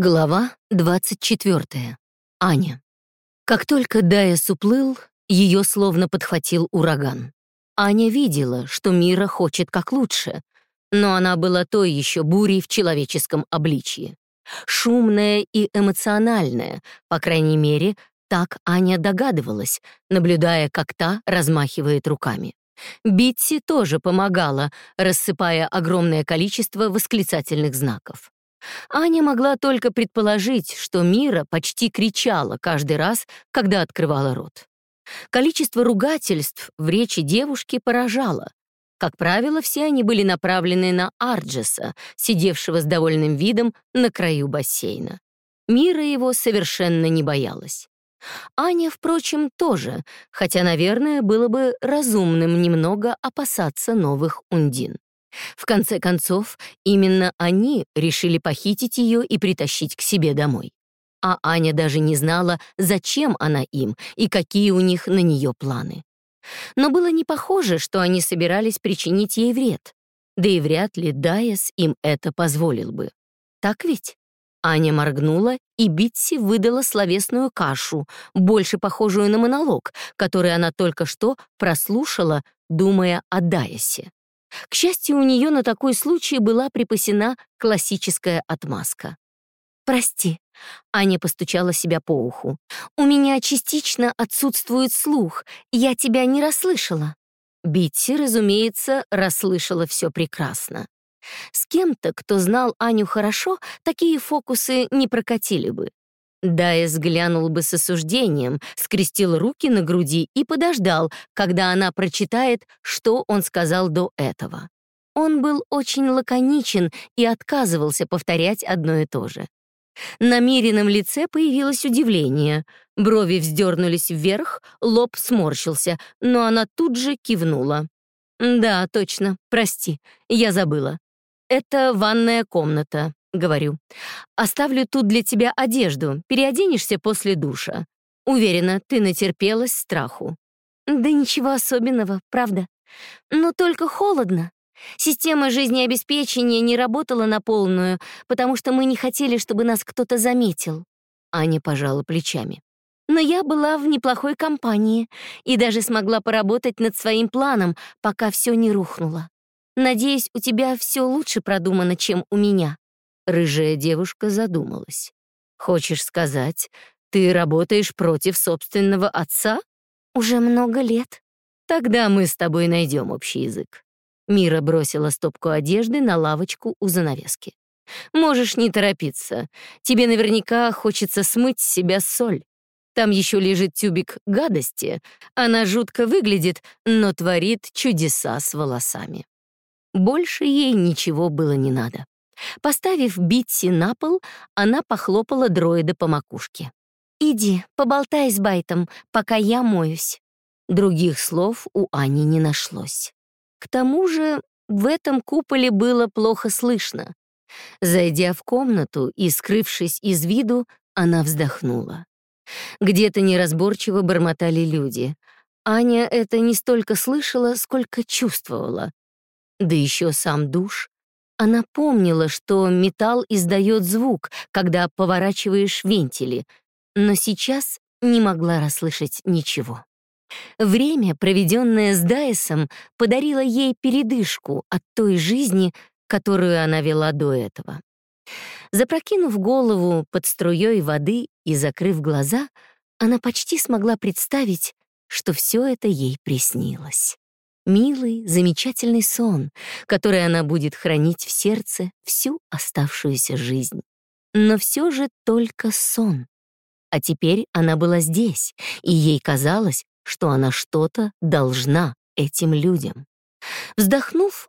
Глава 24. Аня. Как только Дайес уплыл, ее словно подхватил ураган. Аня видела, что Мира хочет как лучше, но она была той еще бурей в человеческом обличье. Шумная и эмоциональная, по крайней мере, так Аня догадывалась, наблюдая, как та размахивает руками. Битси тоже помогала, рассыпая огромное количество восклицательных знаков. Аня могла только предположить, что Мира почти кричала каждый раз, когда открывала рот. Количество ругательств в речи девушки поражало. Как правило, все они были направлены на Арджеса, сидевшего с довольным видом на краю бассейна. Мира его совершенно не боялась. Аня, впрочем, тоже, хотя, наверное, было бы разумным немного опасаться новых ундин. В конце концов, именно они решили похитить ее и притащить к себе домой. А Аня даже не знала, зачем она им и какие у них на нее планы. Но было не похоже, что они собирались причинить ей вред. Да и вряд ли Дайес им это позволил бы. Так ведь? Аня моргнула, и Битси выдала словесную кашу, больше похожую на монолог, который она только что прослушала, думая о Дайесе. К счастью, у нее на такой случай была припасена классическая отмазка. «Прости», — Аня постучала себя по уху. «У меня частично отсутствует слух, я тебя не расслышала». Битти, разумеется, расслышала все прекрасно. С кем-то, кто знал Аню хорошо, такие фокусы не прокатили бы. Дайс глянул бы с осуждением, скрестил руки на груди и подождал, когда она прочитает, что он сказал до этого. Он был очень лаконичен и отказывался повторять одно и то же. На Мирином лице появилось удивление. Брови вздернулись вверх, лоб сморщился, но она тут же кивнула. «Да, точно, прости, я забыла. Это ванная комната. — говорю. «Оставлю тут для тебя одежду, переоденешься после душа. Уверена, ты натерпелась страху». «Да ничего особенного, правда. Но только холодно. Система жизнеобеспечения не работала на полную, потому что мы не хотели, чтобы нас кто-то заметил». Аня пожала плечами. Но я была в неплохой компании и даже смогла поработать над своим планом, пока все не рухнуло. Надеюсь, у тебя все лучше продумано, чем у меня. Рыжая девушка задумалась. «Хочешь сказать, ты работаешь против собственного отца?» «Уже много лет». «Тогда мы с тобой найдем общий язык». Мира бросила стопку одежды на лавочку у занавески. «Можешь не торопиться. Тебе наверняка хочется смыть с себя соль. Там еще лежит тюбик гадости. Она жутко выглядит, но творит чудеса с волосами». Больше ей ничего было не надо. Поставив Битси на пол, она похлопала дроида по макушке. «Иди, поболтай с Байтом, пока я моюсь». Других слов у Ани не нашлось. К тому же в этом куполе было плохо слышно. Зайдя в комнату и скрывшись из виду, она вздохнула. Где-то неразборчиво бормотали люди. Аня это не столько слышала, сколько чувствовала. Да еще сам душ она помнила, что металл издает звук, когда поворачиваешь вентили, но сейчас не могла расслышать ничего. Время, проведенное с Дайсом, подарило ей передышку от той жизни, которую она вела до этого. Запрокинув голову под струей воды и закрыв глаза, она почти смогла представить, что все это ей приснилось. Милый, замечательный сон, который она будет хранить в сердце всю оставшуюся жизнь. Но все же только сон. А теперь она была здесь, и ей казалось, что она что-то должна этим людям. Вздохнув,